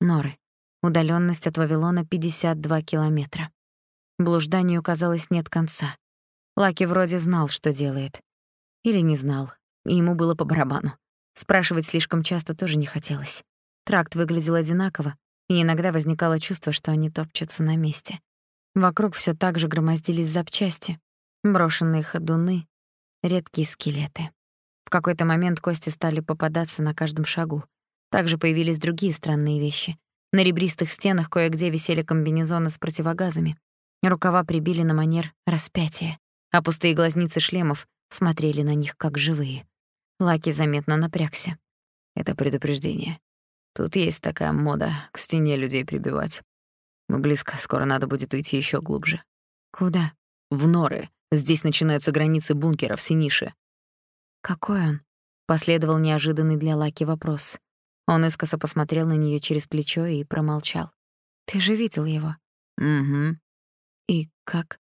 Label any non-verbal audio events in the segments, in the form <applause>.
Норы. Удаленность от Вавилона 52 километра. Блужданию, казалось, нет конца. Лаки вроде знал, что делает. Или не знал, и ему было по барабану. Спрашивать слишком часто тоже не хотелось. Тракт выглядел одинаково, и иногда возникало чувство, что они топчутся на месте. Вокруг все так же громоздились запчасти, брошенные ходуны, редкие скелеты. В какой-то момент кости стали попадаться на каждом шагу. Также появились другие странные вещи. На ребристых стенах кое-где висели комбинезоны с противогазами. Рукава прибили на манер распятия, а пустые глазницы шлемов смотрели на них как живые. Лаки заметно напрягся. Это предупреждение. Тут есть такая мода к стене людей прибивать. Мы близко, скоро надо будет уйти еще глубже. Куда? В норы. Здесь начинаются границы бункеров Синиши. «Какой он?» — последовал неожиданный для Лаки вопрос. Он искоса посмотрел на нее через плечо и промолчал. «Ты же видел его?» «Угу». «И как?»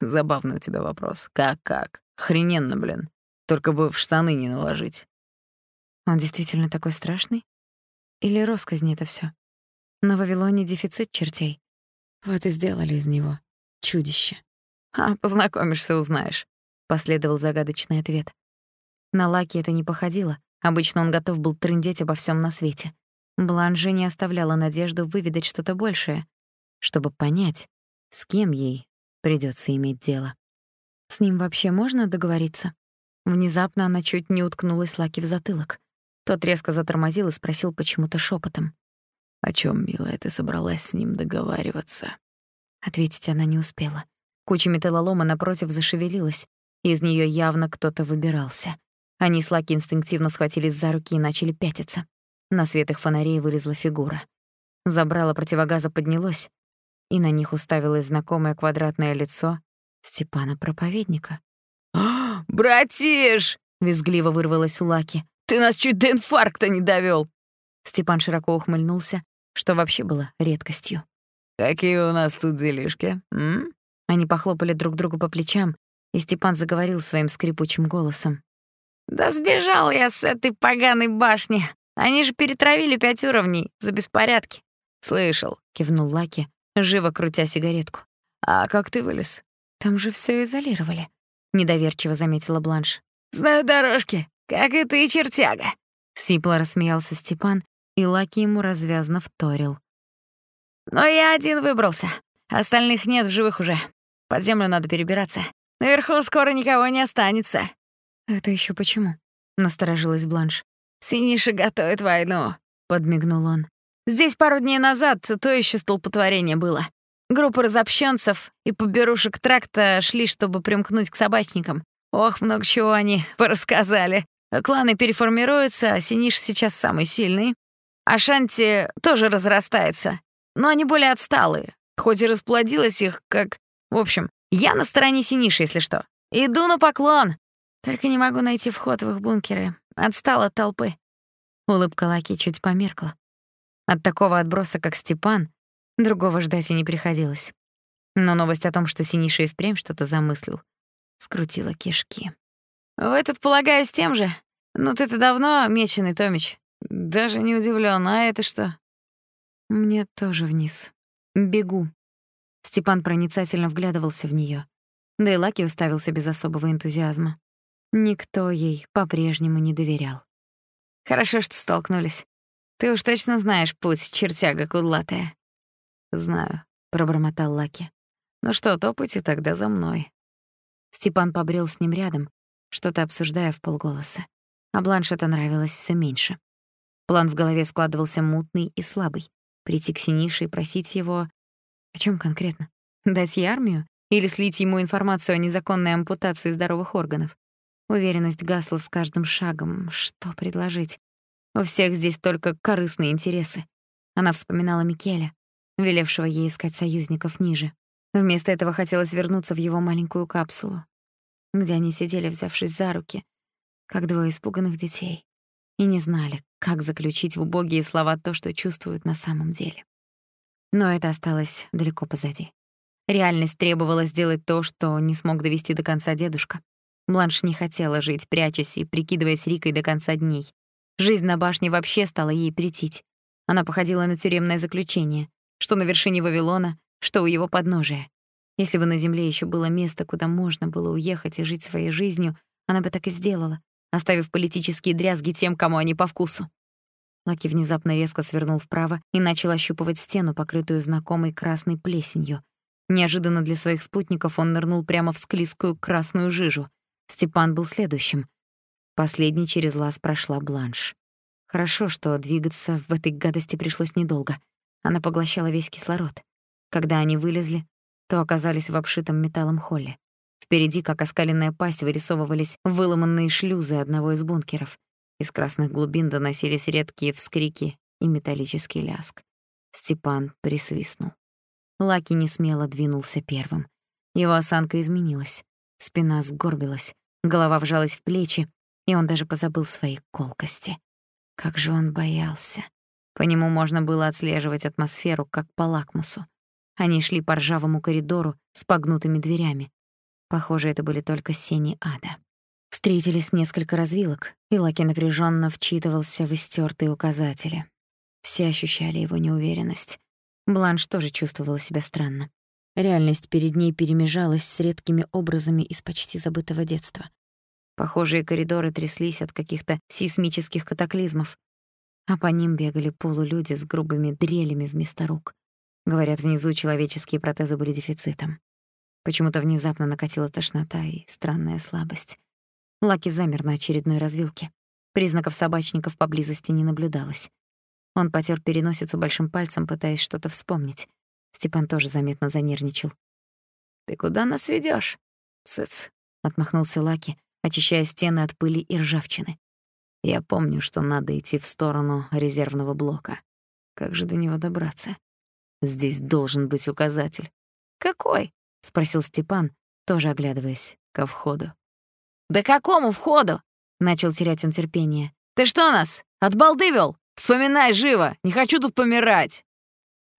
«Забавный у тебя вопрос. Как-как? Хрененно, блин. Только бы в штаны не наложить». «Он действительно такой страшный? Или росказни это все? На Вавилоне дефицит чертей. Вот и сделали из него чудище». «А, познакомишься, узнаешь», — последовал загадочный ответ. На Лаки это не походило. Обычно он готов был трындеть обо всем на свете. Бланже не оставляла надежду выведать что-то большее, чтобы понять, с кем ей придется иметь дело. С ним вообще можно договориться? Внезапно она чуть не уткнулась Лаки в затылок. Тот резко затормозил и спросил почему-то шепотом: «О чем, милая, ты собралась с ним договариваться?» Ответить она не успела. Куча металлолома напротив зашевелилась, и из нее явно кто-то выбирался. Они с Лаки инстинктивно схватились за руки и начали пятиться. На свет их фонарей вылезла фигура. Забрало противогаза поднялось, и на них уставилось знакомое квадратное лицо Степана-проповедника. «А, <gasps> «Братиш!» — визгливо вырвалось у Лаки. «Ты нас чуть до инфаркта не довёл!» Степан широко ухмыльнулся, что вообще было редкостью. «Какие у нас тут делишки, м?» Они похлопали друг другу по плечам, и Степан заговорил своим скрипучим голосом. «Да сбежал я с этой поганой башни. Они же перетравили пять уровней за беспорядки». «Слышал», — кивнул Лаки, живо крутя сигаретку. «А как ты вылез?» «Там же все изолировали», — недоверчиво заметила Бланш. «Знаю дорожки, как и ты, чертяга». Сипло рассмеялся Степан, и Лаки ему развязно вторил. «Но я один выбрался. Остальных нет в живых уже. Под землю надо перебираться. Наверху скоро никого не останется». «Это еще почему?» — насторожилась Бланш. «Синиша готовит войну», — подмигнул он. «Здесь пару дней назад то еще столпотворение было. Группа разобщенцев и поберушек тракта шли, чтобы примкнуть к собачникам. Ох, много чего они порассказали. Кланы переформируются, а Синиш сейчас самый сильный. А Шанти тоже разрастается. Но они более отсталые. Хоть и расплодилось их, как... В общем, я на стороне Синиши, если что. Иду на поклон. Только не могу найти вход в их бункеры. Отстал от толпы. Улыбка Лаки чуть померкла. От такого отброса, как Степан, другого ждать и не приходилось. Но новость о том, что Синиша и впрямь что-то замыслил, скрутила кишки. «Вы тут, полагаю, с тем же? Ну ты-то давно меченый, Томич. Даже не удивлен, а это что?» «Мне тоже вниз. Бегу». Степан проницательно вглядывался в неё. Да и Лаки уставился без особого энтузиазма. Никто ей по-прежнему не доверял. «Хорошо, что столкнулись. Ты уж точно знаешь путь, чертяга кудлатая». «Знаю», — пробормотал Лаки. «Ну что, топайте тогда за мной». Степан побрел с ним рядом, что-то обсуждая в полголоса. А Бланш это нравилось все меньше. План в голове складывался мутный и слабый. Прийти к Синише и просить его... О чем конкретно? Дать ей армию? Или слить ему информацию о незаконной ампутации здоровых органов? Уверенность гасла с каждым шагом. Что предложить? У всех здесь только корыстные интересы. Она вспоминала Микеля, велевшего ей искать союзников ниже. Вместо этого хотелось вернуться в его маленькую капсулу, где они сидели, взявшись за руки, как двое испуганных детей, и не знали, как заключить в убогие слова то, что чувствуют на самом деле. Но это осталось далеко позади. Реальность требовала сделать то, что не смог довести до конца дедушка. Бланш не хотела жить, прячась и прикидываясь Рикой до конца дней. Жизнь на башне вообще стала ей претить. Она походила на тюремное заключение, что на вершине Вавилона, что у его подножия. Если бы на земле еще было место, куда можно было уехать и жить своей жизнью, она бы так и сделала, оставив политические дрязги тем, кому они по вкусу. Лаки внезапно резко свернул вправо и начал ощупывать стену, покрытую знакомой красной плесенью. Неожиданно для своих спутников он нырнул прямо в склизкую красную жижу. Степан был следующим. Последней через лаз прошла Бланш. Хорошо, что двигаться в этой гадости пришлось недолго. Она поглощала весь кислород. Когда они вылезли, то оказались в обшитом металлом холле. Впереди, как оскаленная пасть, вырисовывались выломанные шлюзы одного из бункеров. Из красных глубин доносились редкие вскрики и металлический ляск. Степан присвистнул. Лаки несмело двинулся первым. Его осанка изменилась. Спина сгорбилась, голова вжалась в плечи, и он даже позабыл свои колкости. Как же он боялся. По нему можно было отслеживать атмосферу, как по лакмусу. Они шли по ржавому коридору с погнутыми дверями. Похоже, это были только сени ада. Встретились несколько развилок, и Лаки напряженно вчитывался в истертые указатели. Все ощущали его неуверенность. Бланш тоже чувствовала себя странно. Реальность перед ней перемежалась с редкими образами из почти забытого детства. Похожие коридоры тряслись от каких-то сейсмических катаклизмов, а по ним бегали полулюди с грубыми дрелями вместо рук. Говорят, внизу человеческие протезы были дефицитом. Почему-то внезапно накатила тошнота и странная слабость. Лаки замер на очередной развилке. Признаков собачников поблизости не наблюдалось. Он потёр переносицу большим пальцем, пытаясь что-то вспомнить. Степан тоже заметно занервничал. «Ты куда нас ведёшь?» «Цыц», — отмахнулся Лаки, очищая стены от пыли и ржавчины. «Я помню, что надо идти в сторону резервного блока. Как же до него добраться? Здесь должен быть указатель». «Какой?» — спросил Степан, тоже оглядываясь ко входу. «Да какому входу?» — начал терять он терпение. «Ты что нас, от балды вёл? Вспоминай живо, не хочу тут помирать!»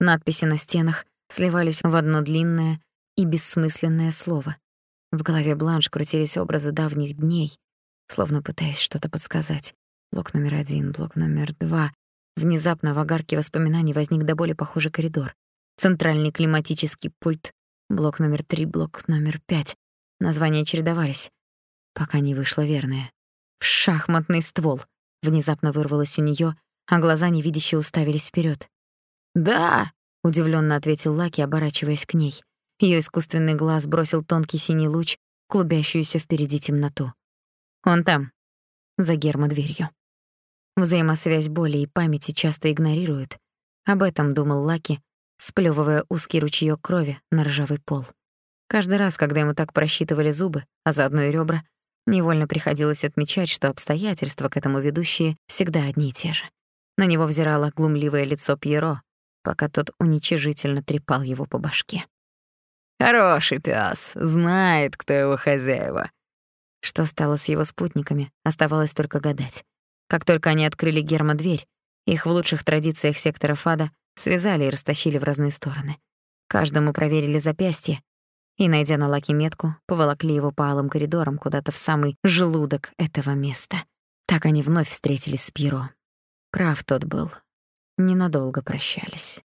Надписи на стенах сливались в одно длинное и бессмысленное слово. В голове Бланш крутились образы давних дней, словно пытаясь что-то подсказать. Блок номер один, блок номер два. Внезапно в огарке воспоминаний возник до боли похожий коридор. Центральный климатический пульт, блок номер три, блок номер пять. Названия чередовались пока не вышло верное. В шахматный ствол. Внезапно вырвалось у неё, а глаза невидяще уставились вперёд. «Да!» — удивлённо ответил Лаки, оборачиваясь к ней. Её искусственный глаз бросил тонкий синий луч, клубящуюся впереди темноту. «Он там, за гермодверью». Взаимосвязь боли и памяти часто игнорируют. Об этом думал Лаки, сплёвывая узкий ручеёк крови на ржавый пол. Каждый раз, когда ему так просчитывали зубы, а заодно и ребра, Невольно приходилось отмечать, что обстоятельства к этому ведущие всегда одни и те же. На него взирало глумливое лицо Пьеро, пока тот уничижительно трепал его по башке. «Хороший пес, знает, кто его хозяева». Что стало с его спутниками, оставалось только гадать. Как только они открыли Герма дверь, их в лучших традициях сектора Фада связали и растащили в разные стороны. Каждому проверили запястье, и, найдя на Лаки метку, поволокли его по алым коридорам куда-то в самый желудок этого места. Так они вновь встретились с Пьеро. Прав тот был. Ненадолго прощались.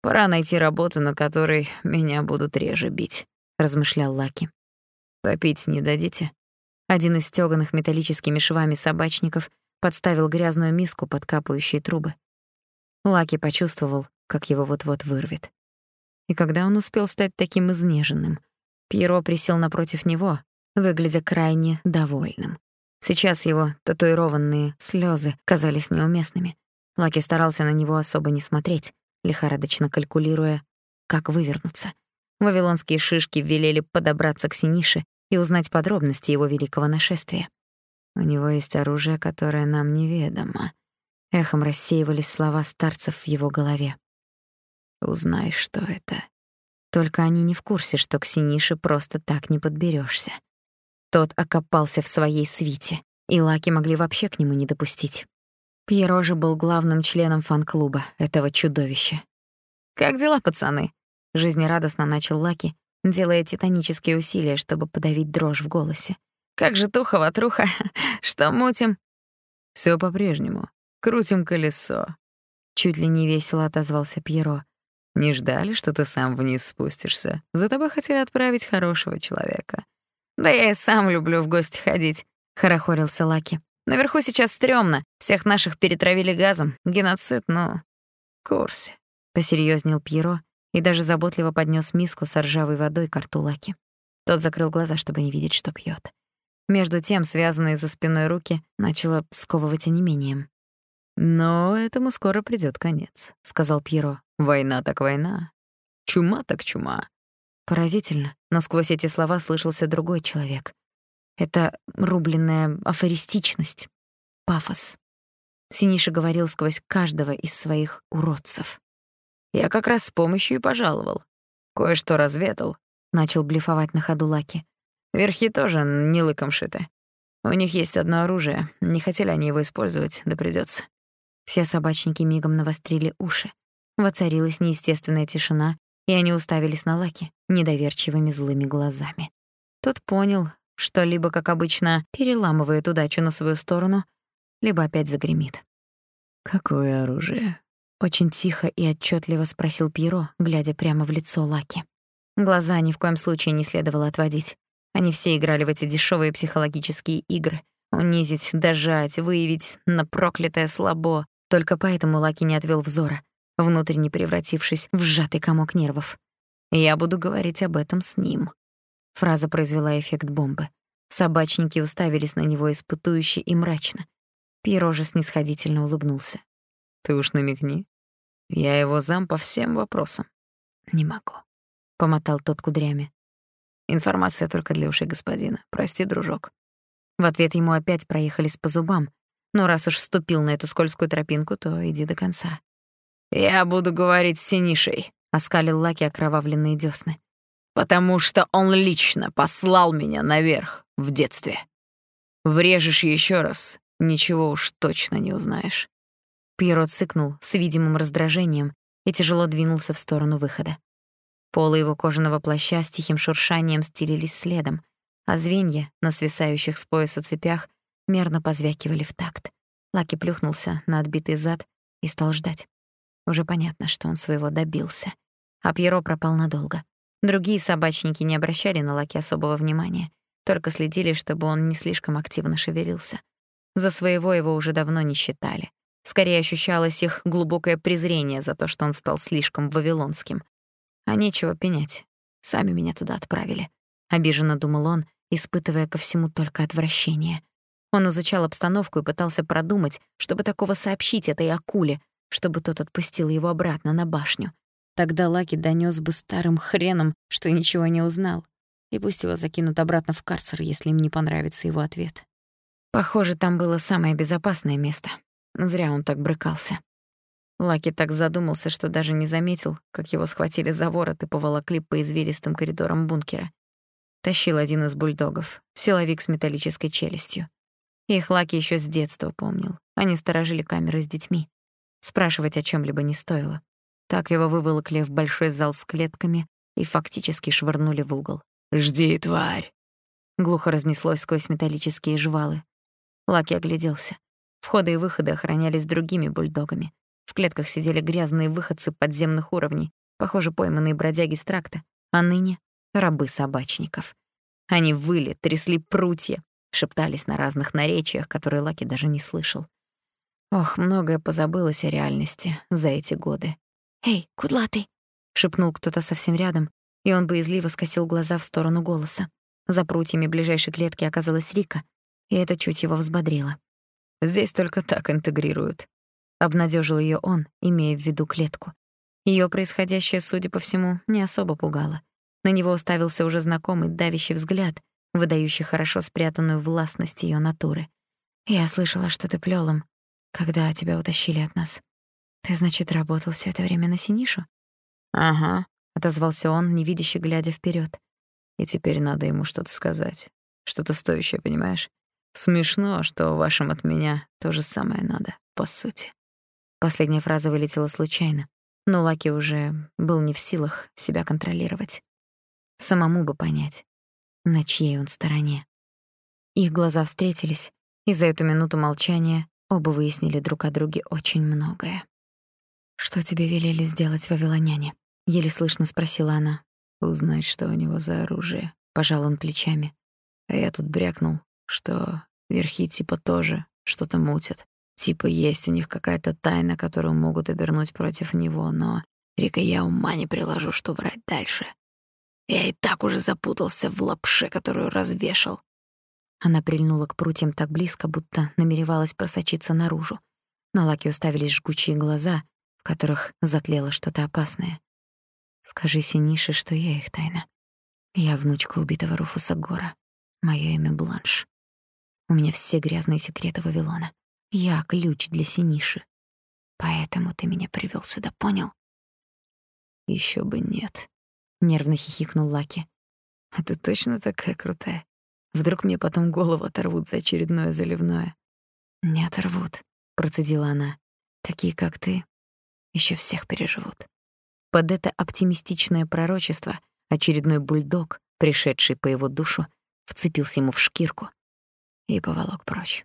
«Пора найти работу, на которой меня будут реже бить», — размышлял Лаки. «Попить не дадите?» Один из стёганых металлическими швами собачников подставил грязную миску под капающие трубы. Лаки почувствовал, как его вот-вот вырвет. И когда он успел стать таким изнеженным? Пьеро присел напротив него, выглядя крайне довольным. Сейчас его татуированные слезы казались неуместными. Лаки старался на него особо не смотреть, лихорадочно калькулируя, как вывернуться. Вавилонские шишки велели подобраться к Синише и узнать подробности его великого нашествия. У него есть оружие, которое нам неведомо. Эхом рассеивались слова старцев в его голове. Узнай, что это. Только они не в курсе, что к Синише просто так не подберешься. Тот окопался в своей свите, и Лаки могли вообще к нему не допустить. Пьеро же был главным членом фан-клуба этого чудовища. «Как дела, пацаны?» — жизнерадостно начал Лаки, делая титанические усилия, чтобы подавить дрожь в голосе. «Как же туха-ватруха? <laughs> Что мутим?» Все по-прежнему. Крутим колесо. Чуть ли не весело отозвался Пьеро. Не ждали, что ты сам вниз спустишься. За тобой хотели отправить хорошего человека. Да я и сам люблю в гости ходить, хорохорился Лаки. Наверху сейчас стрёмно. Всех наших перетравили газом. Геноцид, ну, в курсе. Посерьезнел Пьеро и даже заботливо поднес миску с ржавой водой к рту Лаки. Тот закрыл глаза, чтобы не видеть, что пьет. Между тем, связанные за спиной руки начало сковывать онемением. «Но этому скоро придёт конец», — сказал Пьеро. «Война так война. Чума так чума». Поразительно, но сквозь эти слова слышался другой человек. Это рубленная афористичность, пафос. Синиша говорил сквозь каждого из своих уродцев. «Я как раз с помощью и пожаловал. Кое-что разведал», — начал блефовать на ходу Лаки. «Верхи тоже не лыком шиты. У них есть одно оружие. Не хотели они его использовать, да придётся. Все собачники мигом навострили уши. Воцарилась неестественная тишина, и они уставились на Лаки недоверчивыми злыми глазами. Тот понял, что либо, как обычно, переламывает удачу на свою сторону, либо опять загремит. «Какое оружие?» — очень тихо и отчетливо спросил Пьеро, глядя прямо в лицо Лаки. Глаза ни в коем случае не следовало отводить. Они все играли в эти дешевые психологические игры. Унизить, дожать, выявить на проклятое слабо, только поэтому Лаки не отвел взора, внутренне превратившись в сжатый комок нервов. «Я буду говорить об этом с ним». Фраза произвела эффект бомбы. Собачники уставились на него испытующе и мрачно. Пьеро же снисходительно улыбнулся. «Ты уж намекни. Я его зам по всем вопросам». «Не могу», — помотал тот кудрями. «Информация только для ушей господина. Прости, дружок». В ответ ему опять проехались по зубам, но раз уж вступил на эту скользкую тропинку, то иди до конца. «Я буду говорить с Синишей», — оскалил Лаки окровавленные дёсны. «Потому что он лично послал меня наверх в детстве. Врежешь еще раз, ничего уж точно не узнаешь». Пьеро цыкнул с видимым раздражением и тяжело двинулся в сторону выхода. Полы его кожаного плаща с тихим шуршанием стелились следом, а звенья на свисающих с пояса цепях мерно позвякивали в такт. Лаки плюхнулся на отбитый зад и стал ждать. Уже понятно, что он своего добился. А Пьеро пропал надолго. Другие собачники не обращали на Лаки особого внимания, только следили, чтобы он не слишком активно шевелился. За своего его уже давно не считали. Скорее ощущалось их глубокое презрение за то, что он стал слишком вавилонским. А нечего пенять. Сами меня туда отправили. Обиженно думал он, испытывая ко всему только отвращение. Он изучал обстановку и пытался продумать, чтобы такого сообщить этой акуле, чтобы тот отпустил его обратно на башню. Тогда Лаки донёс бы старым хреном, что ничего не узнал. И пусть его закинут обратно в карцер, если им не понравится его ответ. Похоже, там было самое безопасное место. Зря он так брыкался. Лаки так задумался, что даже не заметил, как его схватили за ворот и поволокли по извилистым коридорам бункера. Тащил один из бульдогов, силовик с металлической челюстью. Их Лаки еще с детства помнил. Они сторожили камеры с детьми. Спрашивать о чем либо не стоило. Так его выволокли в большой зал с клетками и фактически швырнули в угол. «Жди, тварь!» Глухо разнеслось сквозь металлические жвалы. Лаки огляделся. Входы и выходы охранялись другими бульдогами. В клетках сидели грязные выходцы подземных уровней, похоже, пойманные бродяги с тракта, а ныне — рабы собачников. Они выли, трясли прутья, шептались на разных наречиях, которые Лаки даже не слышал. Ох, многое позабылось о реальности за эти годы. «Эй, кудлатый!» — шепнул кто-то совсем рядом, и он боязливо скосил глаза в сторону голоса. За прутьями ближайшей клетки оказалась Рика, и это чуть его взбодрило. «Здесь только так интегрируют», — обнадежил ее он, имея в виду клетку. Ее происходящее, судя по всему, не особо пугало. На него уставился уже знакомый давящий взгляд, выдающий хорошо спрятанную властность ее натуры. «Я слышала, что ты плёл им, когда тебя утащили от нас. Ты, значит, работал все это время на Синишу?» «Ага», — отозвался он, невидяще глядя вперед. «И теперь надо ему что-то сказать. Что-то стоящее, понимаешь? Смешно, что вашим от меня то же самое надо, по сути». Последняя фраза вылетела случайно, но Лаки уже был не в силах себя контролировать. Самому бы понять, на чьей он стороне. Их глаза встретились, и за эту минуту молчания оба выяснили друг о друге очень многое. «Что тебе велели сделать вавилоняне?» — еле слышно спросила она. «Узнать, что у него за оружие», — пожал он плечами. А я тут брякнул, что верхи типа тоже что-то мутят. Типа есть у них какая-то тайна, которую могут обернуть против него, но, Рика, я ума не приложу, что врать дальше. Я и так уже запутался в лапше, которую развешал. Она прильнула к прутьям так близко, будто намеревалась просочиться наружу. На Лаки уставились жгучие глаза, которых затлело что-то опасное. «Скажи Синише, что я их тайна. Я внучка убитого Руфуса Гора. Моё имя Бланш. У меня все грязные секреты Вавилона. Я ключ для Синиши. Поэтому ты меня привёл сюда, понял? Ещё бы нет. Нервно хихикнул Лаки. А ты точно такая крутая? Вдруг мне потом голову оторвут за очередное заливное. Не оторвут, процедила она. Такие, как ты, ещё всех переживут. Под это оптимистичное пророчество очередной бульдог, пришедший по его душу, вцепился ему в шкирку и поволок прочь.